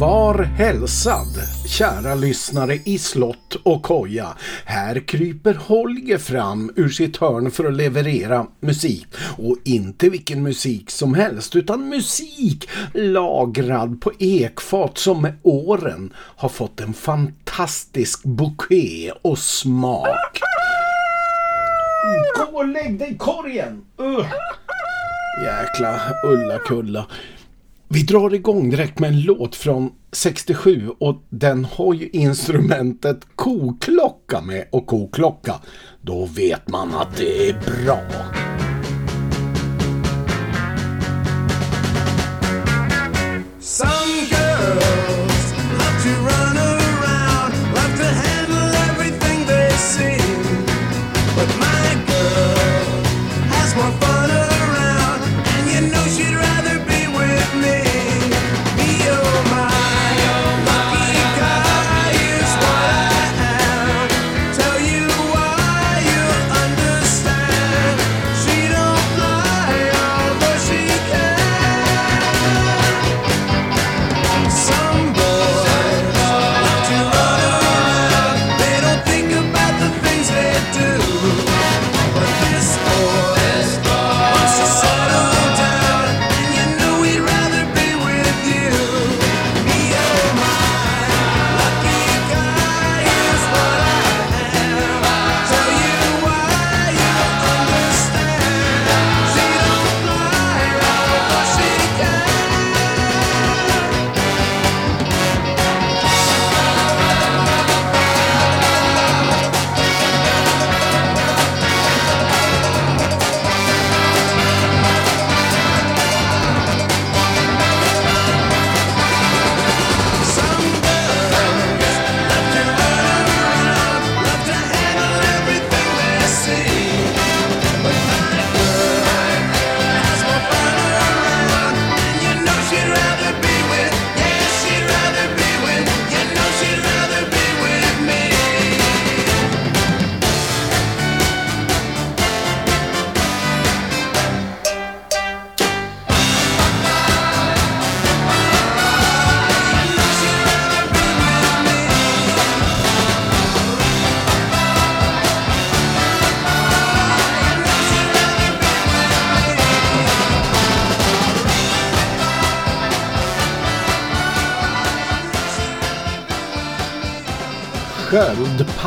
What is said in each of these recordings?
Var hälsad, kära lyssnare i slott och koja. Här kryper Holger fram ur sitt hörn för att leverera musik. Och inte vilken musik som helst, utan musik lagrad på ekfat som med åren har fått en fantastisk bouquet och smak. Gå och lägg dig i korgen! Uh. Jäkla Ulla-Kulla. Vi drar igång direkt med en låt från 67 och den har ju instrumentet koklocka med och koklocka. Då vet man att det är bra.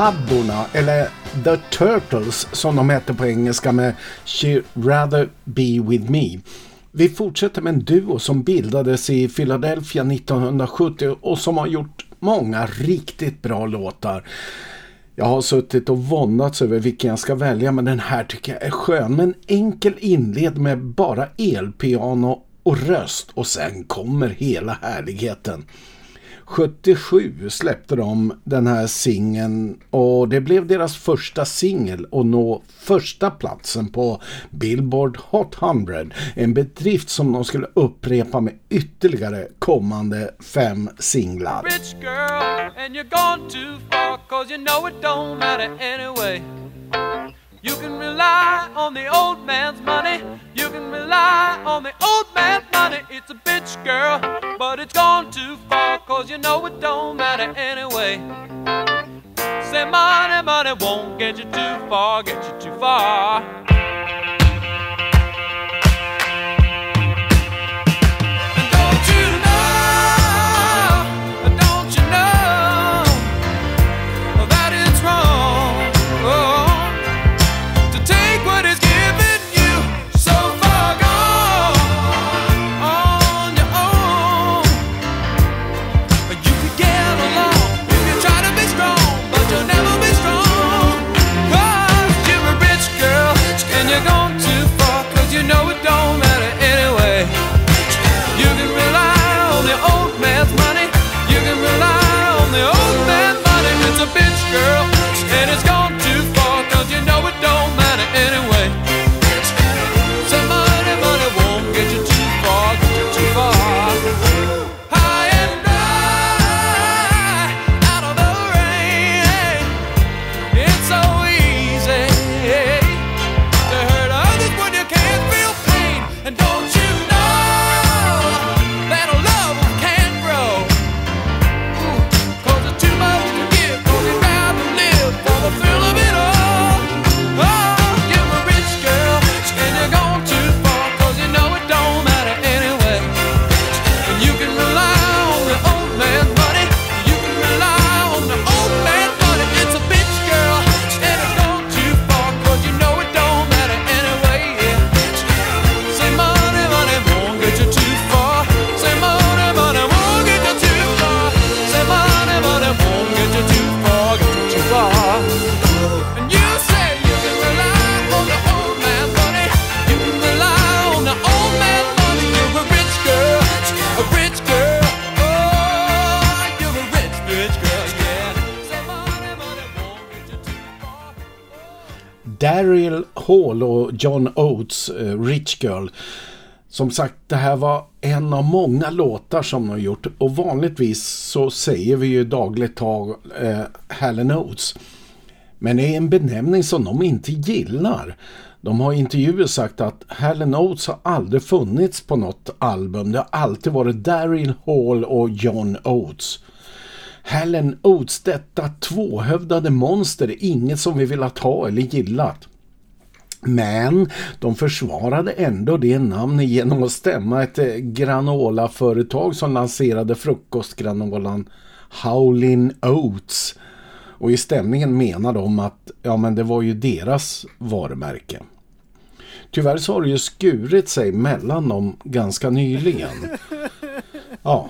Sköldpaddorna, eller The Turtles som de heter på engelska med She Rather Be With Me. Vi fortsätter med en duo som bildades i Philadelphia 1970 och som har gjort många riktigt bra låtar. Jag har suttit och våndats över vilken jag ska välja men den här tycker jag är skön. Men enkel inled med bara elpiano och röst och sen kommer hela härligheten. 77 släppte de den här singeln och det blev deras första singel och nå första platsen på Billboard Hot 100. En bedrift som de skulle upprepa med ytterligare kommande fem singlar. rich girl and you're gone too far cause you know it don't matter anyway you can rely on the old man's money you can rely on the old man's money it's a bitch girl but it's gone too far cause you know it don't matter anyway. Say money money won't get you too far get you too far Hall och John Oates, eh, Rich Girl. Som sagt, det här var en av många låtar som de har gjort och vanligtvis så säger vi ju dagligt tal eh, Helen Oates. Men det är en benämning som de inte gillar. De har i intervjuer sagt att Helen Oates har aldrig funnits på något album. Det har alltid varit Daryl Hall och John Oates. Helen Oates, detta tvåhövdade monster, är inget som vi velat ha eller gillat. Men de försvarade ändå det namnet genom att stämma ett eh, granolaföretag som lanserade frukostgranolan Howlin Oats. Och i stämningen menar de att ja, men det var ju deras varumärke. Tyvärr så har det ju skurit sig mellan dem ganska nyligen. Ja,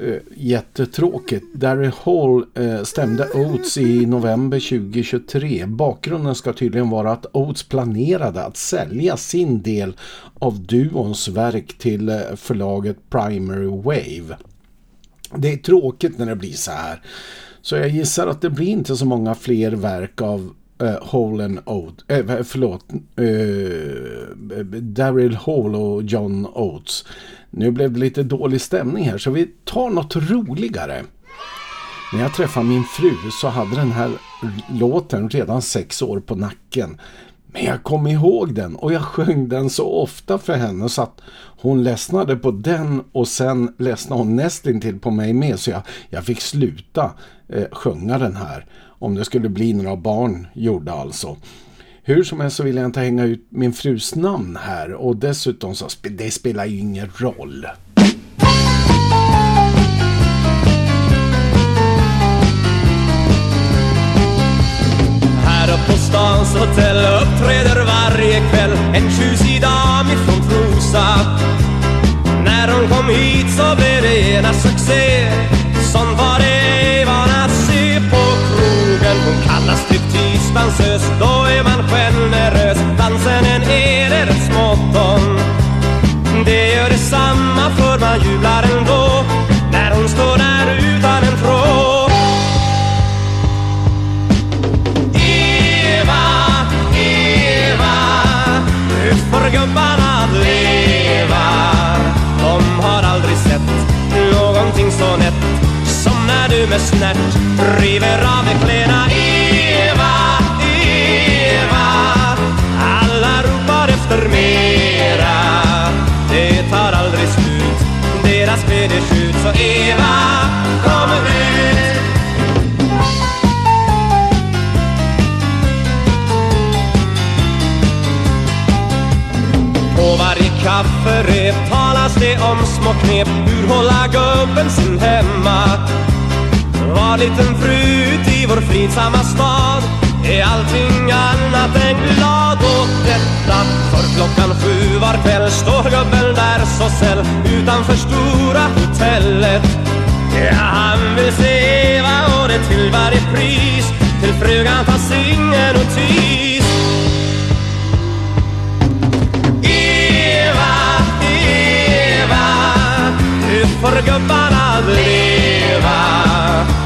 Eh, jättetråkigt. Darry Hall eh, stämde Oates i november 2023. Bakgrunden ska tydligen vara att Oates planerade att sälja sin del av duons verk till eh, förlaget Primary Wave. Det är tråkigt när det blir så här. Så jag gissar att det blir inte så många fler verk av Eh, uh, Hall and Oates, äh, förlåt, uh, Daryl Hall och John Oates. Nu blev det lite dålig stämning här så vi tar något roligare. När jag träffade min fru så hade den här låten redan sex år på nacken. Men jag kom ihåg den och jag sjöng den så ofta för henne så att hon ledsnade på den och sen ledsnade hon nästintill på mig med så jag, jag fick sluta eh, sjunga den här. Om det skulle bli några barn gjorde alltså. Hur som helst så vill jag inte hänga ut min frus namn här och dessutom så sp det spelar ju ingen roll. Här uppe på stans hotell uppträder varje kväll en tjusig dam ifrån Trosa. När hon kom hit så blev det ena succé. Sånt var det Typ striptease-dansös, då är man generös. Dansen en eder smått om. Det gör detsamma för man jublar ändå när hon står där utan en tråd. Eva, Eva, nu får gubbarna leva. De har aldrig sett någonting så nätt som när du med snärt river av dig kläderna. Ropar mera. Det tar aldrig slut, deras glädje skjut. Så Eva, kom ut. På varje kafferep talas det om små knep Hur hålla gubben sin hemma Var liten frut i vår fridsamma stad är allting annat än glad? Åt detta För klockan sju var kväll står gubben där så säll Utanför stora hotellet. Ja, han vill se Eva och det till varje pris Till frugan fanns ingen notis. Eva, Eva, nu får gubbarna leva.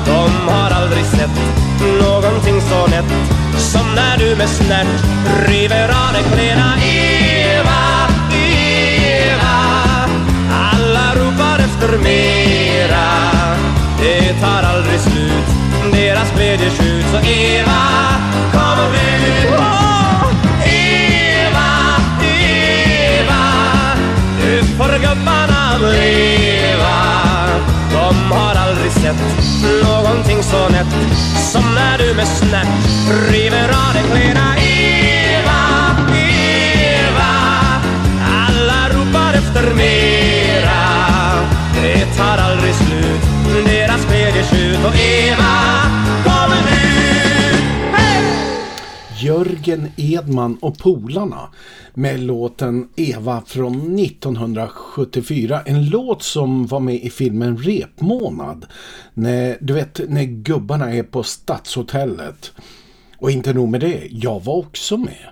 De har aldrig sett någonting så nätt som när du med snärt river av dig kläderna. Eva, Eva, alla ropar efter mera. Det tar aldrig slut, deras glädje skjut. Så Eva, kom ut. Eva, Eva, nu får gubbarna leva. De har sett någonting så nätt som när du med snärt river av dig kläderna. Eva, Eva, alla ropar efter mera. Det tar aldrig slut, deras glädje. Och Eva, kom Jörgen Edman och Polarna med låten Eva från 1974. En låt som var med i filmen Repmånad. När, du vet när gubbarna är på Stadshotellet. Och inte nog med det, jag var också med.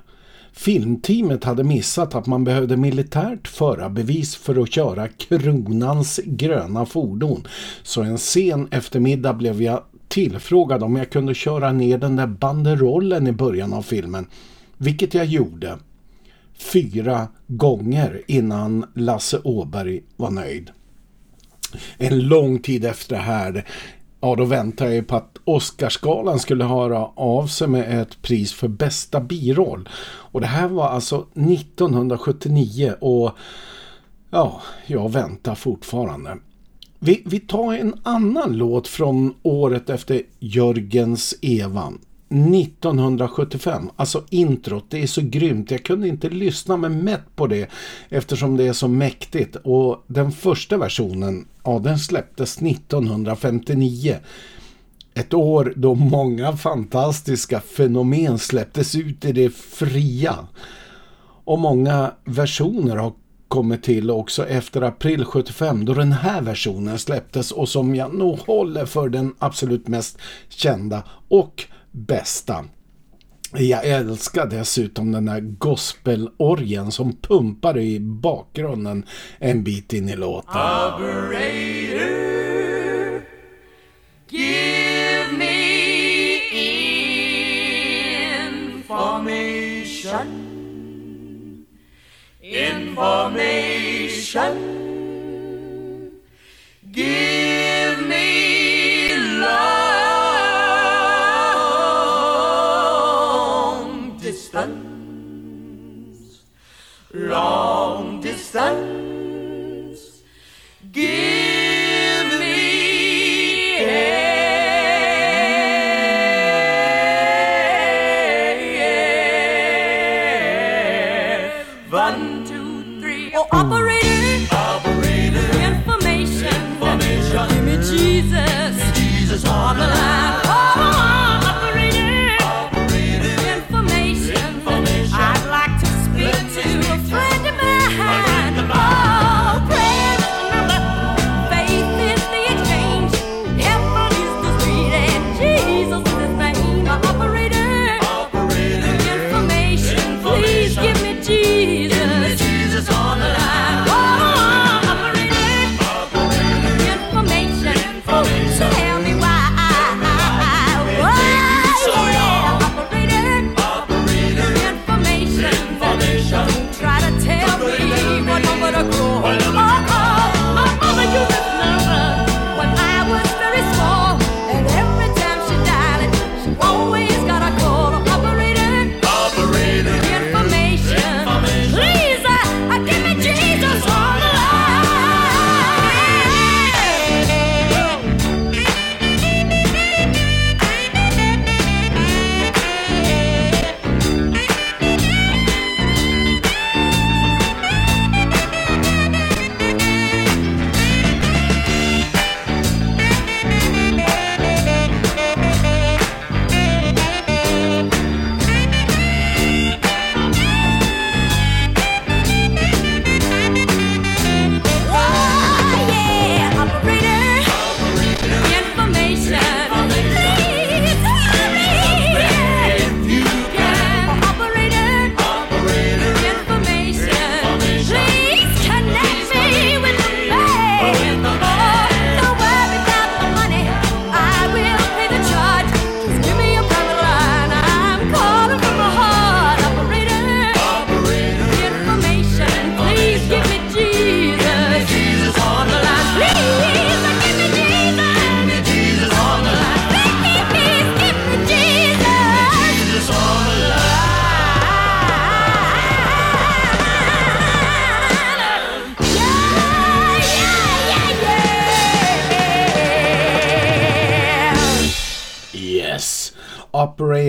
Filmteamet hade missat att man behövde militärt förarbevis för att köra kronans gröna fordon. Så en sen eftermiddag blev jag tillfrågad om jag kunde köra ner den där banderollen i början av filmen. vilket jag gjorde fyra gånger innan Lasse Åberg var nöjd. En lång tid efter det här, ja då väntade jag på att Oscarsgalan skulle höra av sig med ett pris för bästa biroll. Och det här var alltså 1979 och ja, jag väntar fortfarande. Vi, vi tar en annan låt från året efter Jörgens Eva. 1975, alltså introt, det är så grymt. Jag kunde inte lyssna med mätt på det eftersom det är så mäktigt. Och den första versionen, ja den släpptes 1959. Ett år då många fantastiska fenomen släpptes ut i det fria. Och många versioner har kommit till också efter april 75 då den här versionen släpptes och som jag nog håller för den absolut mest kända och bästa. Jag älskar dessutom den där gospelorgen som pumpar i bakgrunden en bit in i låten. Operator, give me information. Information. Give me long distance. Long distance. Give information. Give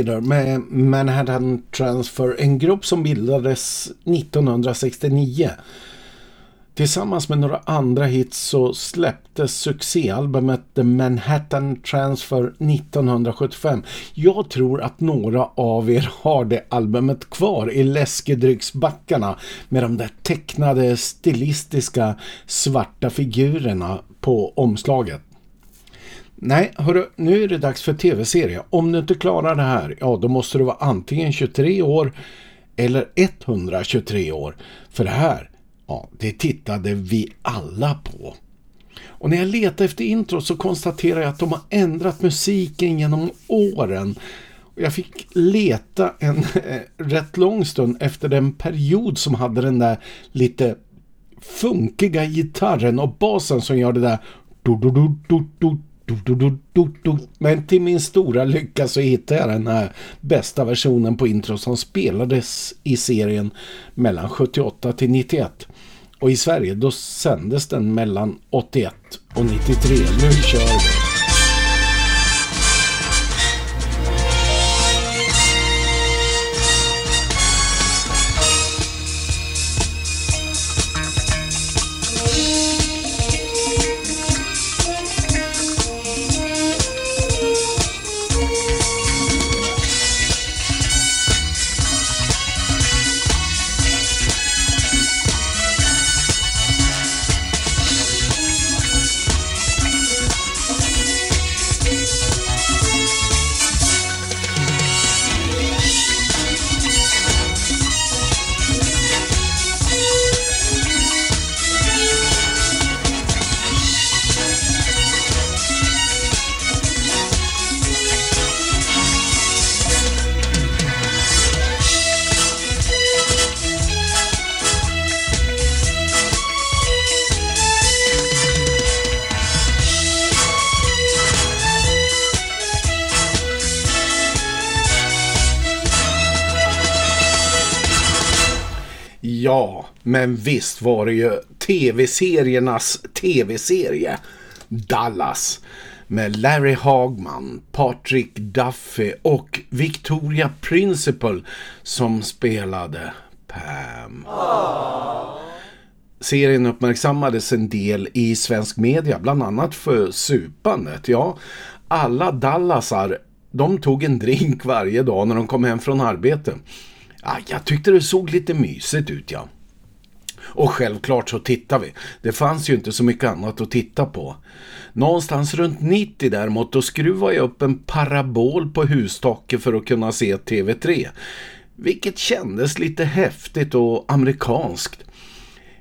Operator med Manhattan Transfer, en grupp som bildades 1969. Tillsammans med några andra hits så släpptes succéalbumet The Manhattan Transfer 1975. Jag tror att några av er har det albumet kvar i läskedrycksbackarna med de där tecknade stilistiska svarta figurerna på omslaget. Nej, hörru, nu är det dags för tv-serie. Om du inte klarar det här, ja då måste du vara antingen 23 år eller 123 år. För det här, ja, det tittade vi alla på. Och när jag letade efter intro så konstaterar jag att de har ändrat musiken genom åren. Jag fick leta en eh, rätt lång stund efter den period som hade den där lite funkiga gitarren och basen som gör det där do, do, do, Men till min stora lycka så hittade jag den här bästa versionen på intro som spelades i serien mellan 78 till 91. Och i Sverige då sändes den mellan 81 och 93. Nu kör vi! Men visst var det ju tv-seriernas tv-serie Dallas med Larry Hagman, Patrick Duffy och Victoria Principal som spelade Pam. Serien uppmärksammades en del i svensk media, bland annat för supandet. Ja, alla Dallasar, de tog en drink varje dag när de kom hem från arbete. Ja, jag tyckte det såg lite mysigt ut, ja. Och självklart så tittar vi. Det fanns ju inte så mycket annat att titta på. Någonstans runt 90 däremot, då skruvade jag upp en parabol på hustaket för att kunna se TV3. Vilket kändes lite häftigt och amerikanskt.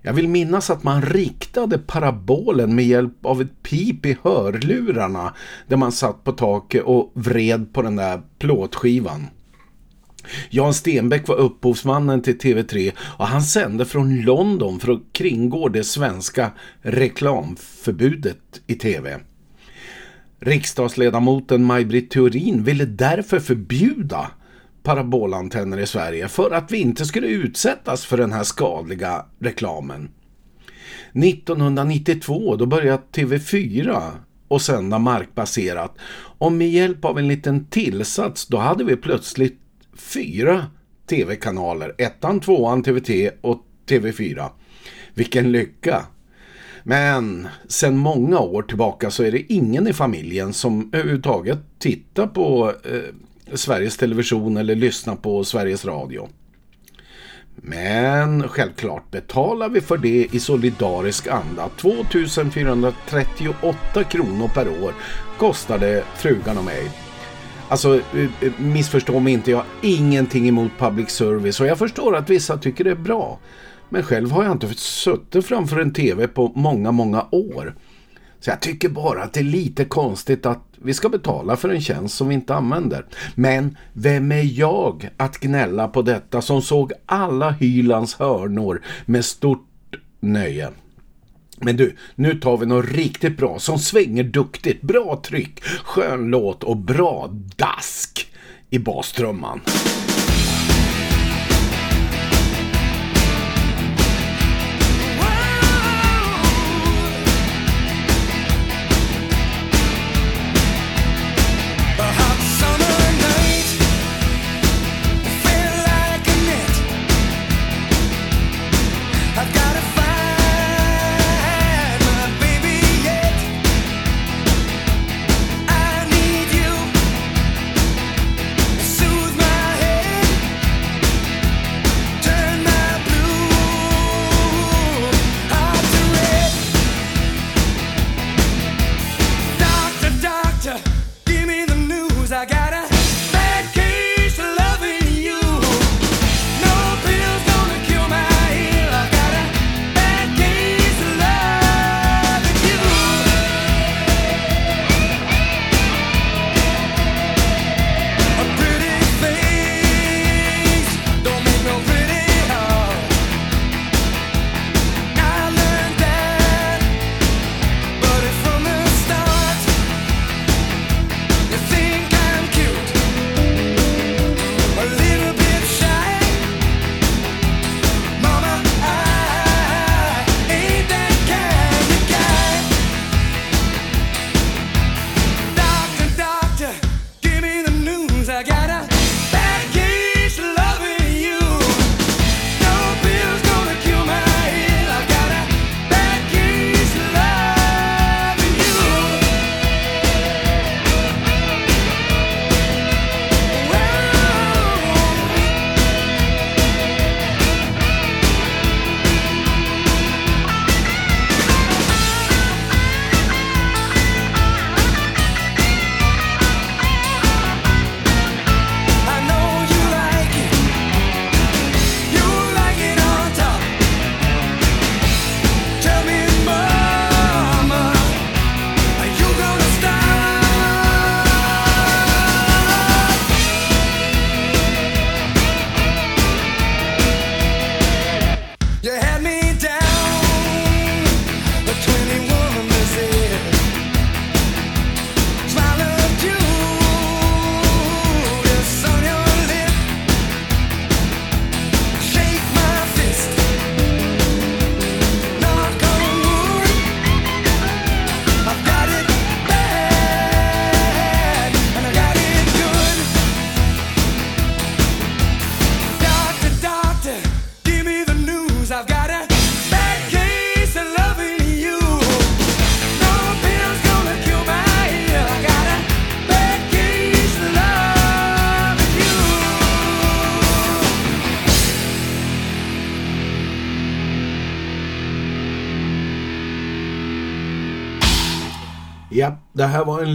Jag vill minnas att man riktade parabolen med hjälp av ett pip i hörlurarna där man satt på taket och vred på den där plåtskivan. Jan Stenbeck var upphovsmannen till TV3 och han sände från London för att kringgå det svenska reklamförbudet i TV. Riksdagsledamoten Maj-Britt Theorin ville därför förbjuda parabolantenner i Sverige för att vi inte skulle utsättas för den här skadliga reklamen. 1992 då började TV4 och sända markbaserat och med hjälp av en liten tillsats då hade vi plötsligt fyra tv-kanaler. Ettan, tvåan, TV3 och TV4. Vilken lycka! Men sen många år tillbaka så är det ingen i familjen som överhuvudtaget tittar på eh, Sveriges Television eller lyssnar på Sveriges Radio. Men självklart betalar vi för det i solidarisk anda. 2438 kronor per år kostar det frugan och mig. Alltså, eh, eh, missförstå mig inte, jag har ingenting emot public service och jag förstår att vissa tycker det är bra. Men själv har jag inte suttit framför en tv på många, många år. Så jag tycker bara att det är lite konstigt att vi ska betala för en tjänst som vi inte använder. Men vem är jag att gnälla på detta som såg alla Hylands hörnor med stort nöje? Men du, nu tar vi något riktigt bra som svänger duktigt, bra tryck, skön låt och bra dask i bastrumman.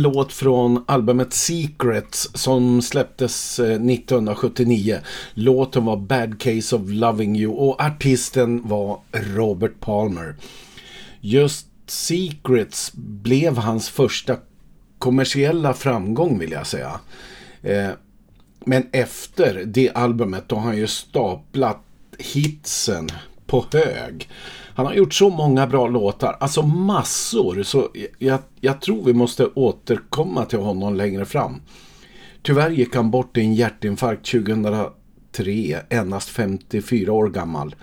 Låt från albumet Secrets som släpptes eh, 1979. Låten var Bad Case of Loving You och artisten var Robert Palmer. Just Secrets blev hans första kommersiella framgång vill jag säga. Eh, men efter det albumet då har han ju staplat hitsen på hög. Han har gjort så många bra låtar, alltså massor, så jag, jag tror vi måste återkomma till honom längre fram. Tyvärr gick han bort i en hjärtinfarkt 2003, endast 54 år gammal.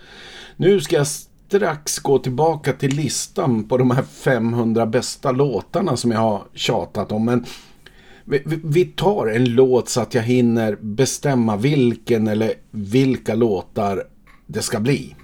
Nu ska jag strax gå tillbaka till listan på de här 500 bästa låtarna som jag har tjatat om, men vi, vi- vi tar en låt så att jag hinner bestämma vilken eller vilka låtar det ska bli.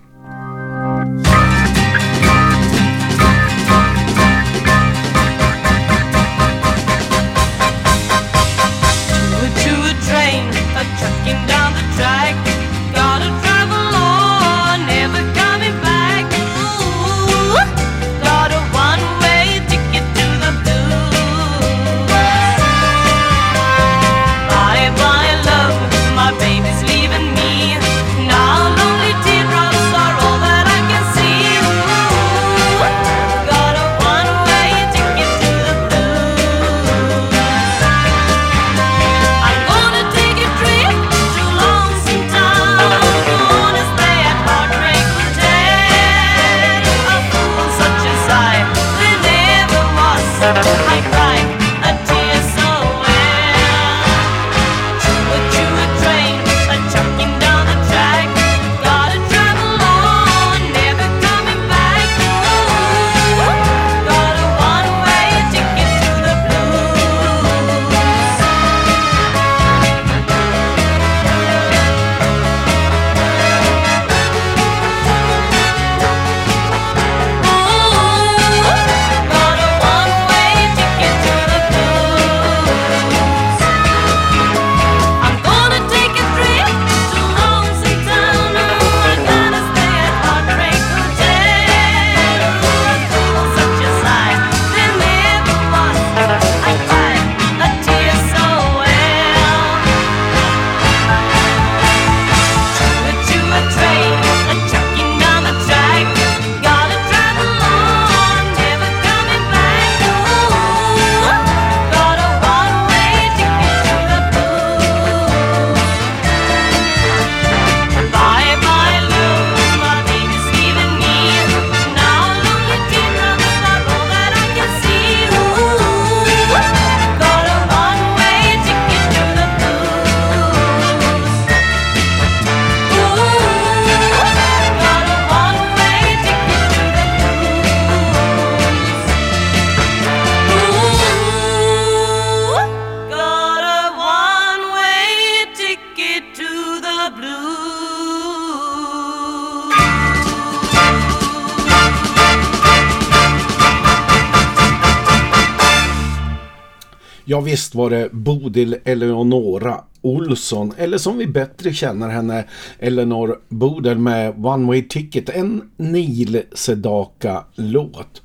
Till Bodil Eleonora Olsson, eller som vi bättre känner henne, Eleanor Bodil med One Way Ticket, en Neil Sedaka-låt.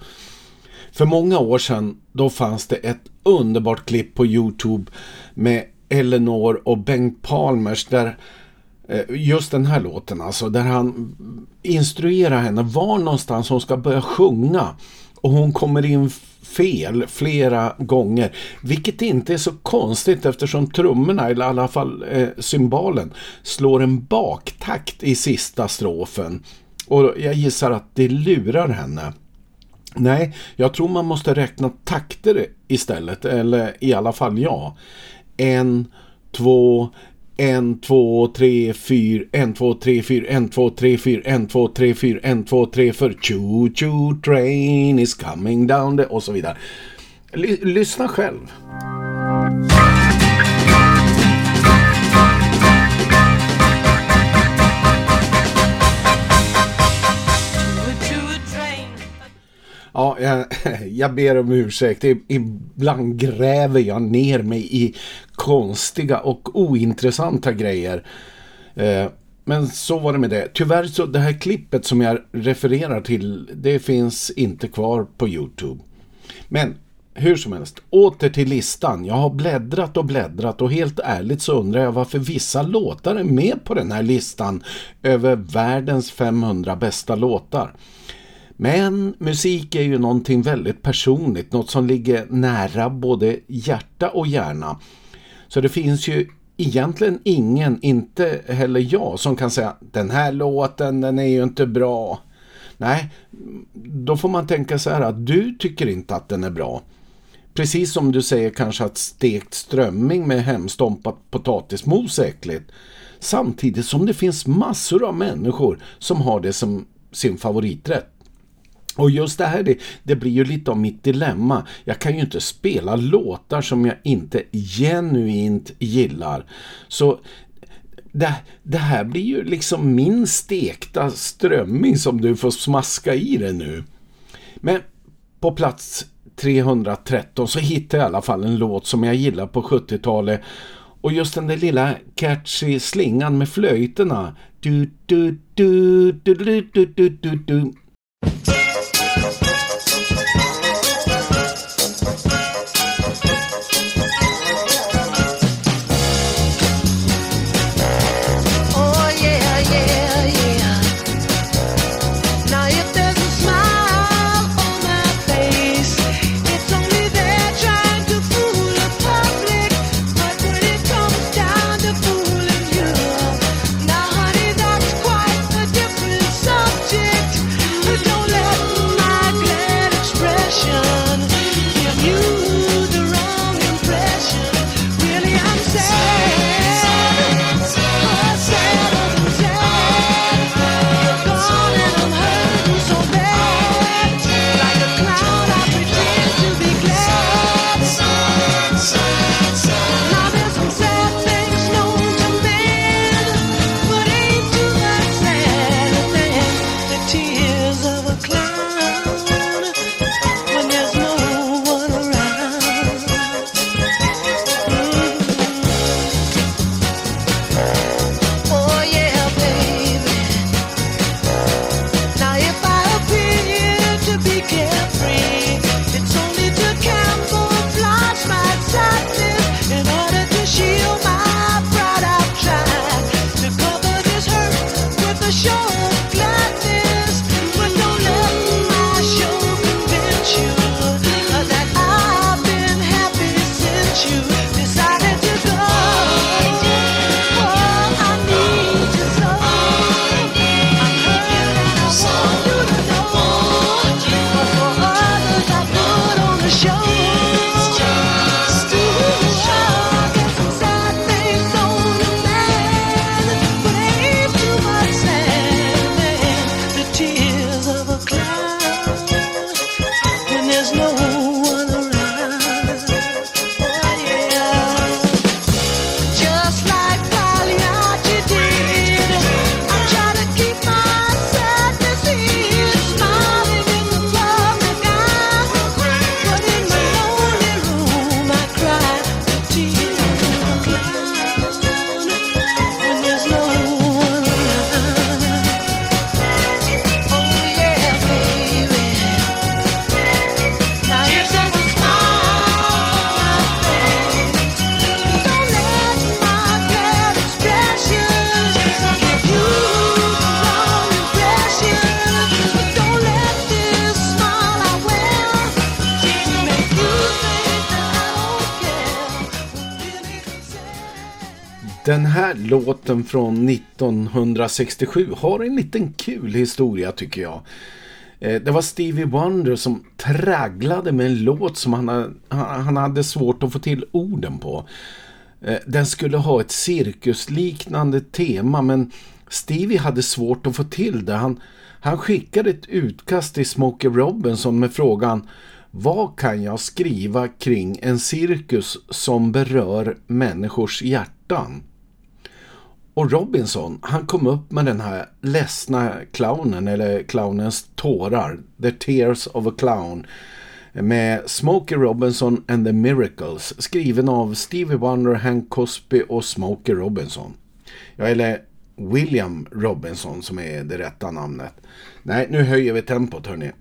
För många år sedan då fanns det ett underbart klipp på Youtube med Eleanor och Bengt Palmers där eh, just den här låten alltså, där han instruerar henne var någonstans hon ska börja sjunga och hon kommer in fel flera gånger, vilket inte är så konstigt eftersom trummorna, eller i alla fall eh, cymbalen, slår en baktakt i sista strofen. Och jag gissar att det lurar henne. Nej, jag tror man måste räkna takter istället, eller i alla fall jag. En, två, en, två, tre, fyra, en, två, tre, fyra, en, två, tre, fyra, en, två, tre, fyra, en, två, tre, för choo choo train is coming down the, och så vidare. L lyssna själv. Ja, jag, jag ber om ursäkt. Ibland gräver jag ner mig i konstiga och ointressanta grejer. Eh, Men så var det med det. Tyvärr så det här klippet som jag refererar till, det finns inte kvar på Youtube. Men Hur som helst, åter till listan. Jag har bläddrat och bläddrat och helt ärligt så undrar jag varför vissa låtar är med på den här listan över världens 500 bästa låtar. Men musik är ju någonting väldigt personligt, något som ligger nära både hjärta och hjärna. Så det finns ju egentligen ingen, inte heller jag, som kan säga den här låten den är ju inte bra. Nej, då får man tänka så här att du tycker inte att den är bra. Precis som du säger kanske att stekt strömming med hemstompat potatismos är äckligt. Samtidigt som det finns massor av människor som har det som sin favoriträtt. Och just det här, det, det blir ju lite av mitt dilemma. Jag kan ju inte spela låtar som jag inte genuint gillar. Så det, det här blir ju liksom min stekta strömming som du får smaska i dig nu. Men på plats 313 så hittade jag i alla fall en låt som jag gillar på 70-talet. Och just den där lilla catchy slingan med flöjterna. Du, du, du, du, du, du, du, du, du. Låten från 1967 har en liten kul historia tycker jag. Eh, det var Stevie Wonder som tragglade med en låt som han, han hade svårt att få till orden på. Eh, den skulle ha ett cirkusliknande tema men Stevie hade svårt att få till det. Han, han skickade ett utkast till Smokey Robinson med frågan Vad kan jag skriva kring en cirkus som berör människors hjärtan? Och Robinson, han kom upp med den här ledsna clownen, eller clownens tårar, The Tears of a Clown, med Smokey Robinson and the Miracles, skriven av Stevie Wonder, Hank Cosby och Smokey Robinson. Ja, eller William Robinson som är det rätta namnet. Nej, nu höjer vi tempot hörni.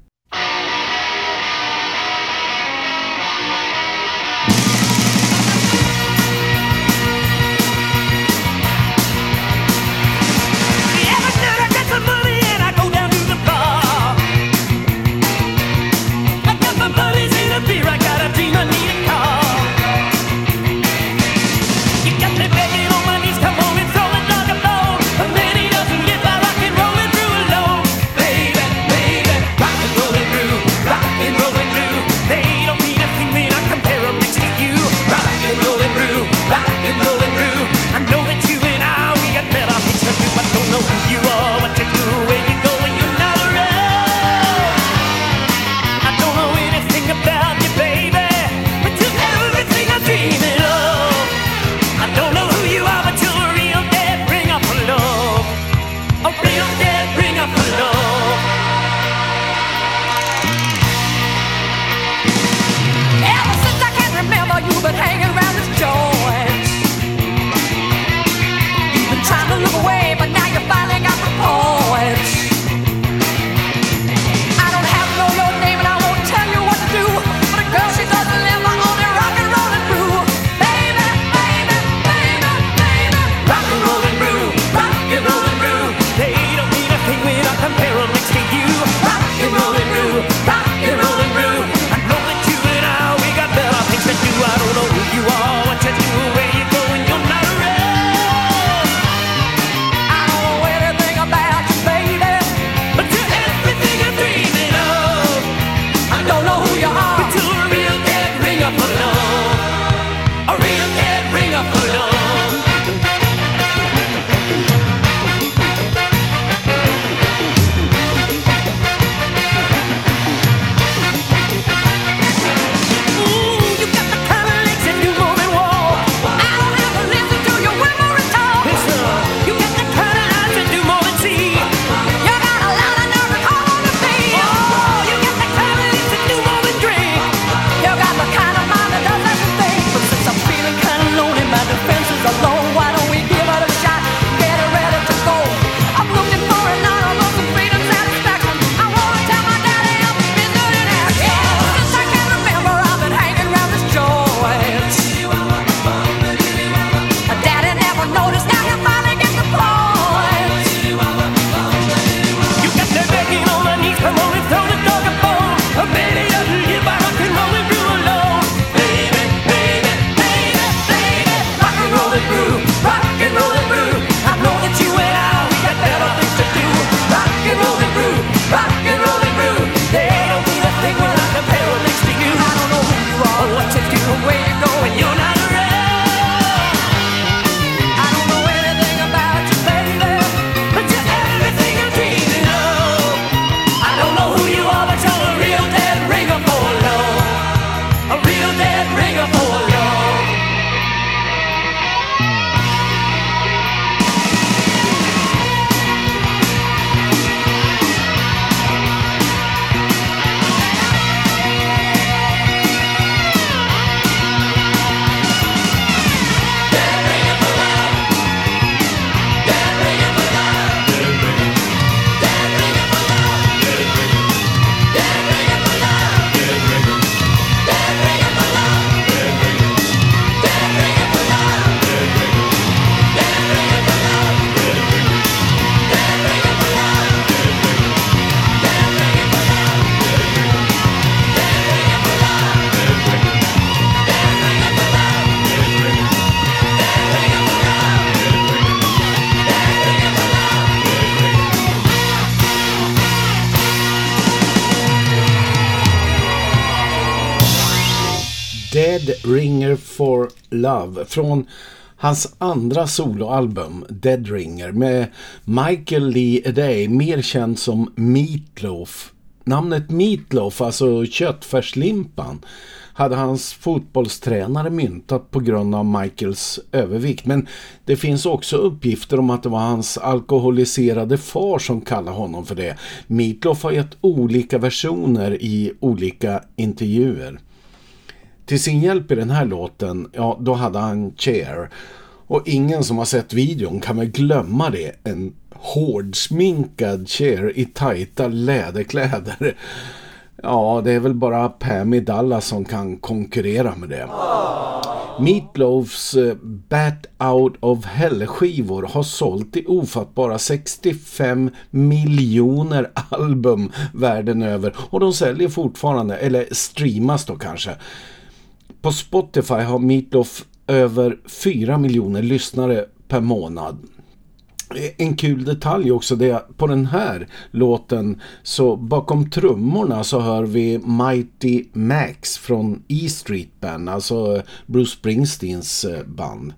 Ringer for Love från hans andra soloalbum Dead Ringer med Michael Lee Aday, mer känd som Meatloaf. Namnet Meatloaf, alltså köttfärslimpan, hade hans fotbollstränare myntat på grund av Michaels övervikt. Men det finns också uppgifter om att det var hans alkoholiserade far som kallade honom för det. Meatloaf har gett olika versioner i olika intervjuer. Till sin hjälp i den här låten, ja då hade han Cher. Och ingen som har sett videon kan väl glömma det. En hårdsminkad Cher i tajta läderkläder. Ja, det är väl bara Pam i Dallas som kan konkurrera med det. Meatloafs eh, Bat Out of Hell-skivor har sålt i ofattbara 65 miljoner album världen över. Och de säljer fortfarande, eller streamas då kanske. På Spotify har Meatloaf över 4 miljoner lyssnare per månad. En kul detalj också det är att på den här låten så bakom trummorna så hör vi Mighty Max från E Street Band, alltså Bruce Springsteens eh, band.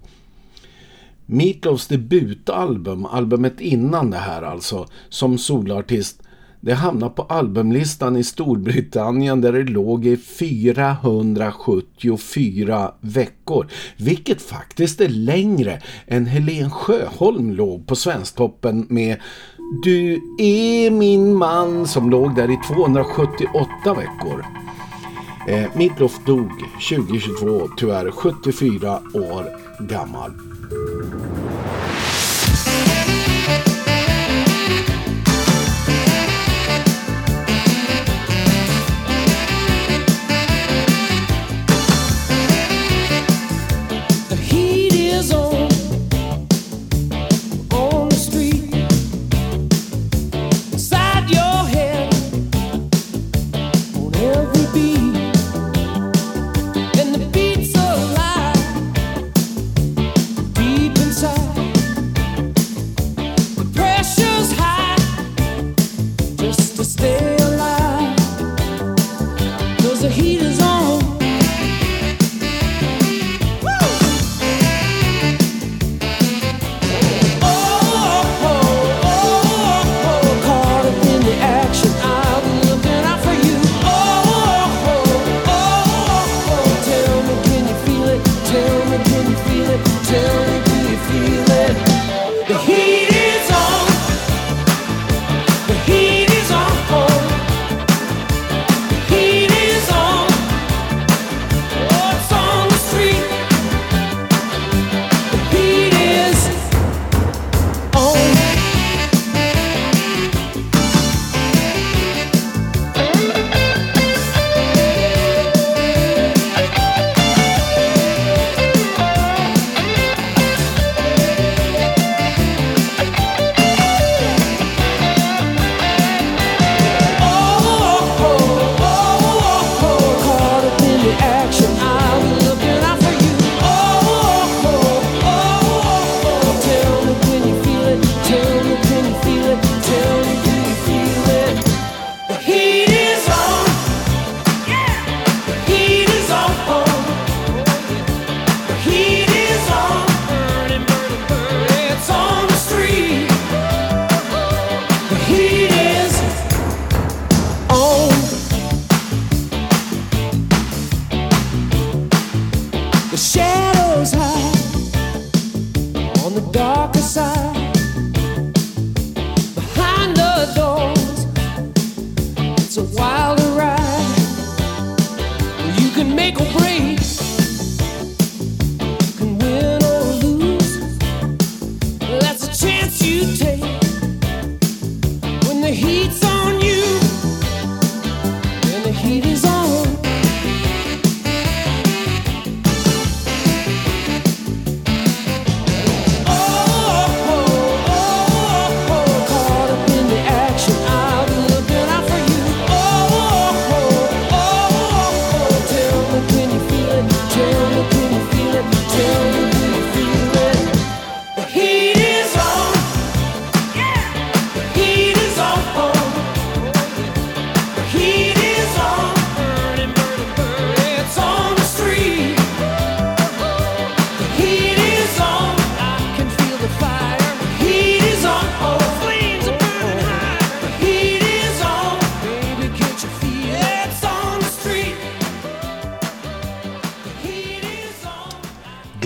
Meatloafs debutalbum, albumet innan det här alltså, som soloartist, det hamnar på albumlistan i Storbritannien där det låg i 474 veckor. Vilket faktiskt är längre än Helen Sjöholm låg på Svensktoppen med Du är min man som låg där i 278 veckor. Eh, Meatloaf dog 2022, tyvärr 74 år gammal.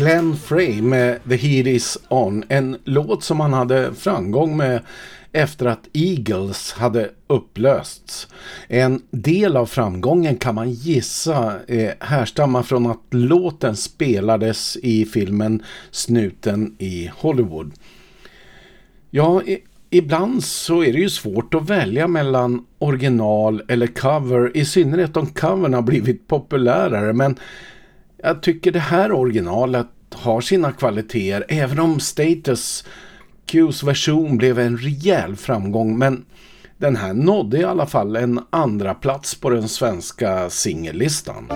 Glenn Frey med The Heat Is On. En låt som han hade framgång med efter att Eagles hade upplösts. En del av framgången kan man gissa eh, härstammar från att låten spelades i filmen Snuten i Hollywood. Ja, i, ibland så är det ju svårt att välja mellan original eller cover, i synnerhet om covern har blivit populärare, men jag tycker det här originalet har sina kvaliteter, även om Status Qs version blev en rejäl framgång, men den här nådde i alla fall en andra plats på den svenska singellistan.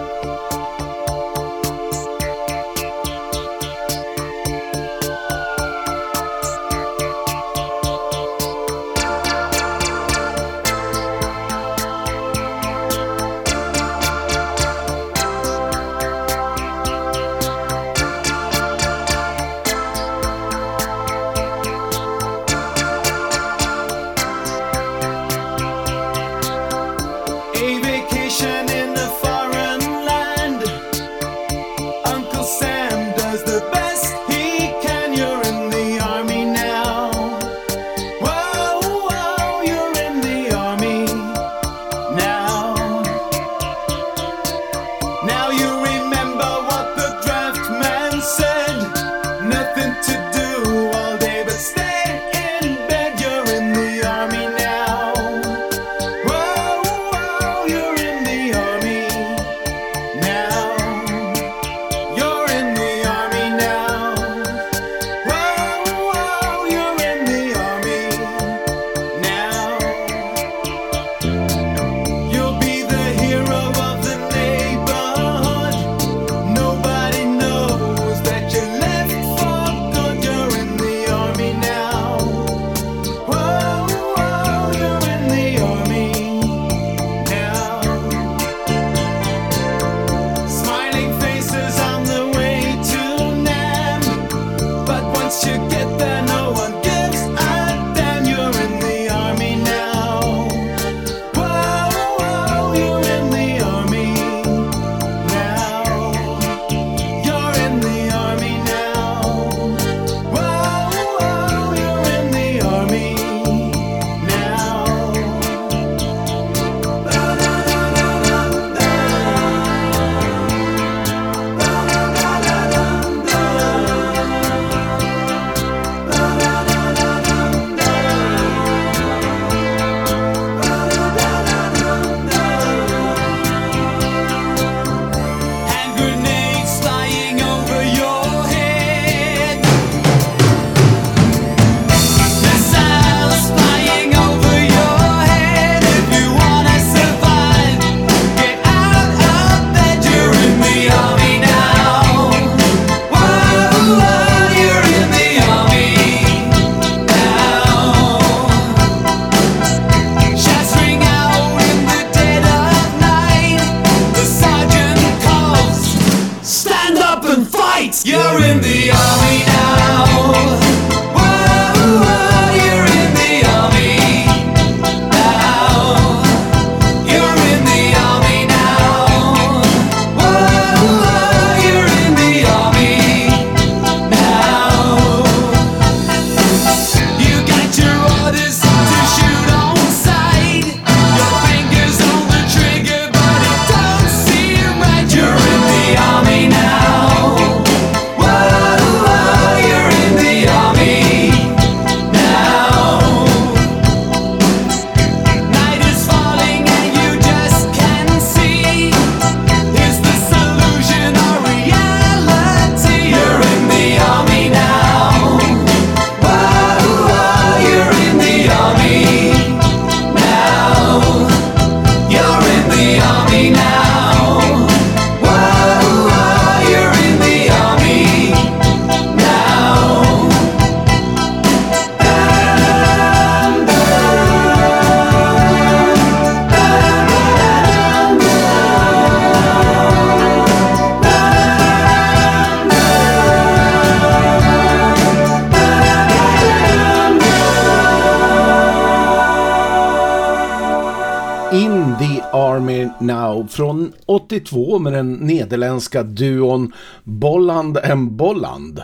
1982 med den nederländska duon Bolland en Bolland.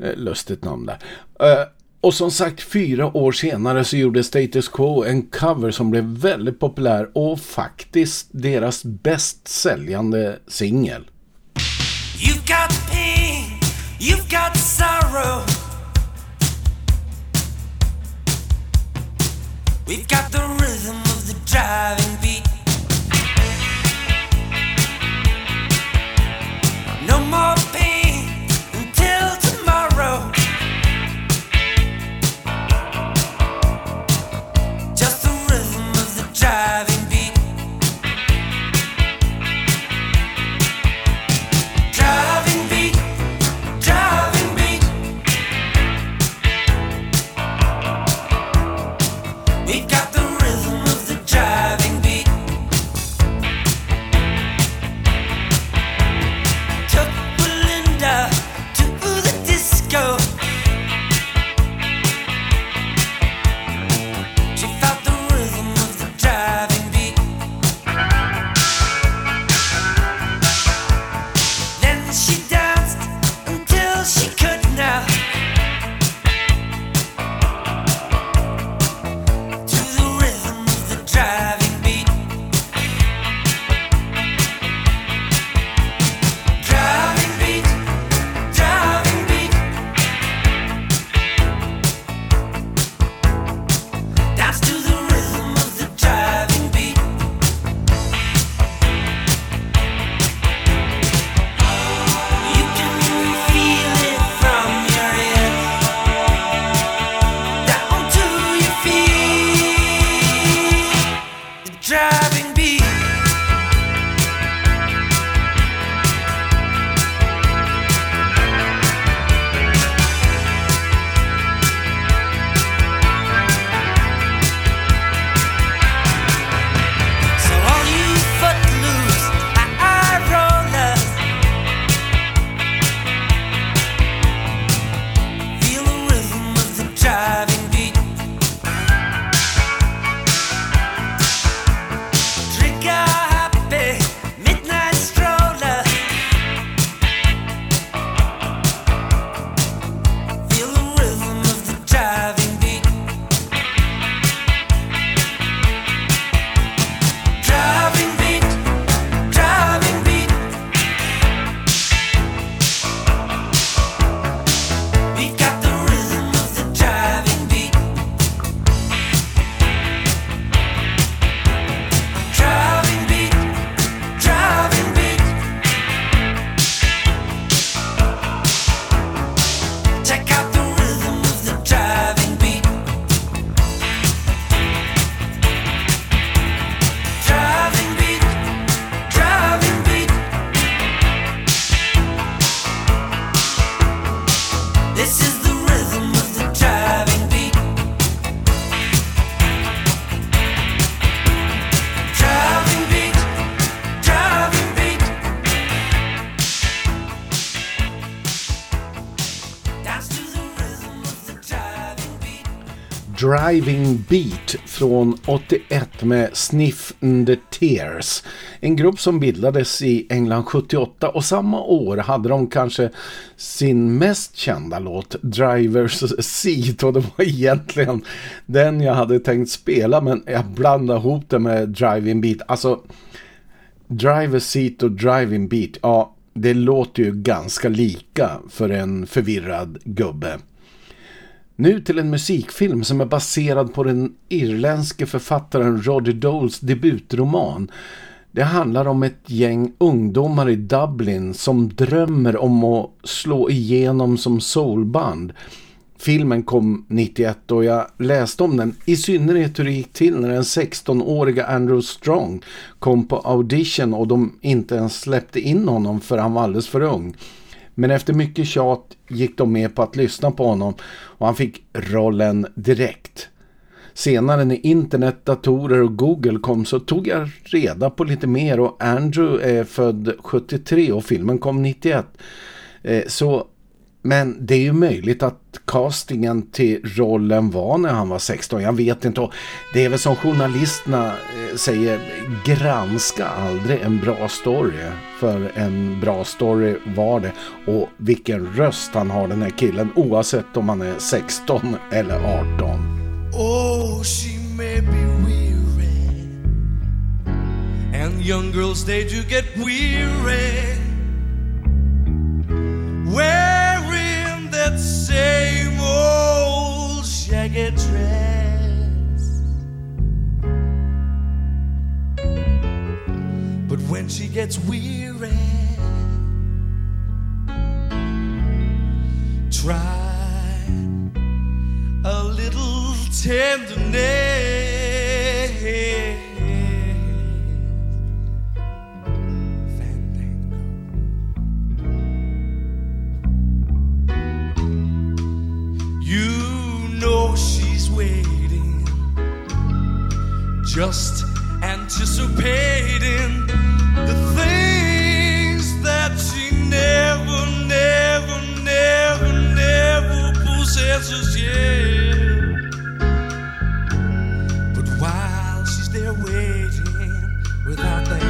Eh, lustigt namn där. Eh, och som sagt, fyra år senare så gjorde Status Quo en cover som blev väldigt populär och faktiskt deras bäst säljande singel. You've got pain, you've got sorrow We've got the rhythm of the driving beat driving Driving Beat från 81 med Sniff and the Tears. En grupp som bildades i England 78 och samma år hade de kanske sin mest kända låt Drivers Seat och det var egentligen den jag hade tänkt spela men jag blandade ihop det med Driving Beat. Alltså Driver's Seat och Driving Beat, ja det låter ju ganska lika för en förvirrad gubbe. Nu till en musikfilm som är baserad på den irländske författaren Roddy Doles debutroman. Det handlar om ett gäng ungdomar i Dublin som drömmer om att slå igenom som soulband. Filmen kom 91 och jag läste om den, i synnerhet hur det gick till när den 16-åriga Andrew Strong kom på audition och de inte ens släppte in honom för han var alldeles för ung. Men efter mycket tjat gick de med på att lyssna på honom och han fick rollen direkt. Senare när internet, datorer och Google kom så tog jag reda på lite mer och Andrew är född 73 och filmen kom 91. Eh, så men det är ju möjligt att castingen till rollen var när han var 16. Jag vet inte. Och det är väl som journalisterna eh, säger, granska aldrig en bra story. För en bra story var det. Och vilken röst han har den här killen oavsett om han är 16 eller 18. Oh, she may be weary. And young girls, they do get weary. Where that same old shaggy dress. But when she gets weary, try a little tenderness. Just anticipating the things that she never, never, never, never possesses yet. But while she's there waiting without that,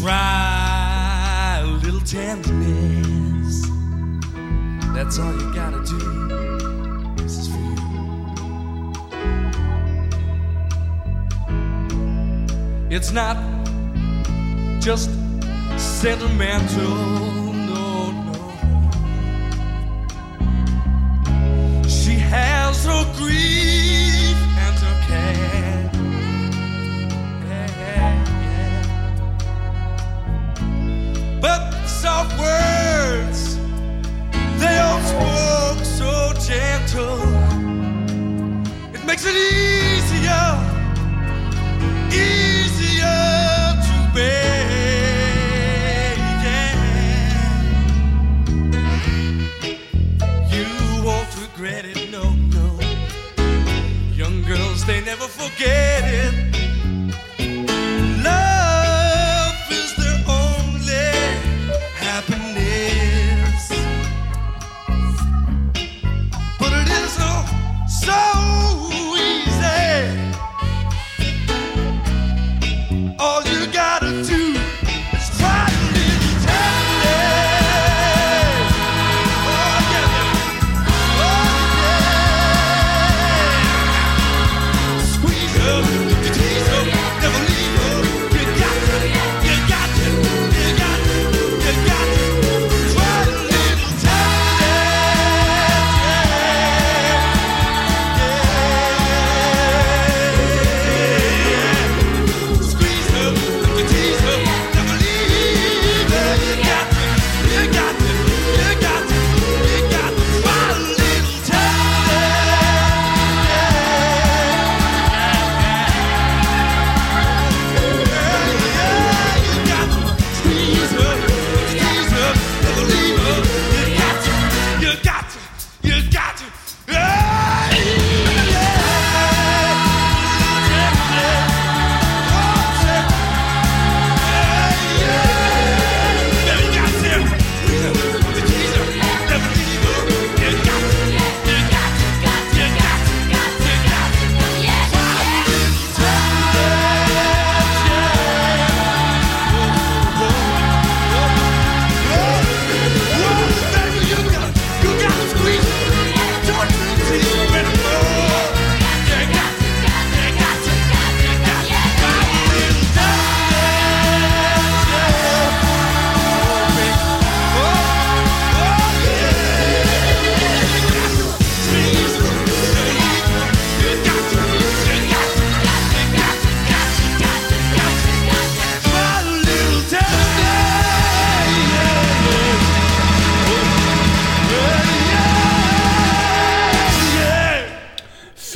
try a little tenderness. That's all you gotta do. It's not just sentimental,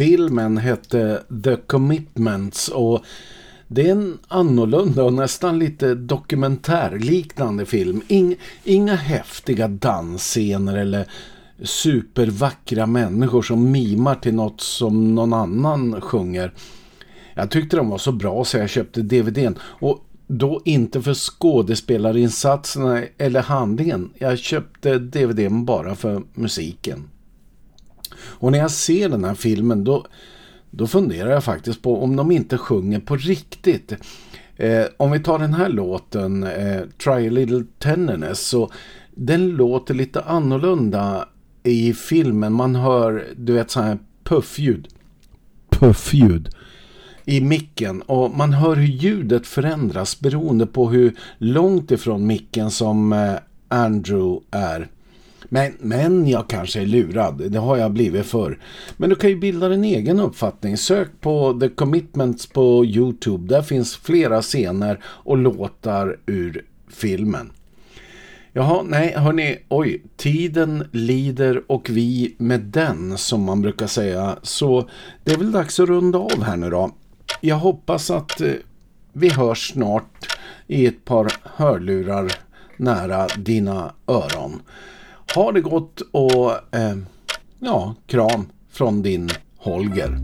Filmen hette The Commitments och det är en annorlunda och nästan lite dokumentärliknande film. Ing, inga häftiga dansscener eller supervackra människor som mimar till något som någon annan sjunger. Jag tyckte de var så bra så jag köpte DVDn. Och Då inte för skådespelarinsatserna eller handlingen. Jag köpte DVDn bara för musiken. Och när jag ser den här filmen då, då funderar jag faktiskt på om de inte sjunger på riktigt. Eh, om vi tar den här låten, eh, Try a little tenderness, så den låter lite annorlunda i filmen. Man hör, du vet, så här puffljud. Puffljud i micken och man hör hur ljudet förändras beroende på hur långt ifrån micken som eh, Andrew är. Men, men jag kanske är lurad, det har jag blivit för. Men du kan ju bilda en egen uppfattning. Sök på The Commitments på Youtube. Där finns flera scener och låtar ur filmen. Jaha, nej hörni, oj, tiden lider och vi med den som man brukar säga. Så det är väl dags att runda av här nu då. Jag hoppas att eh, vi hörs snart i ett par hörlurar nära dina öron. Ha det gott och eh, ja, kram från din Holger.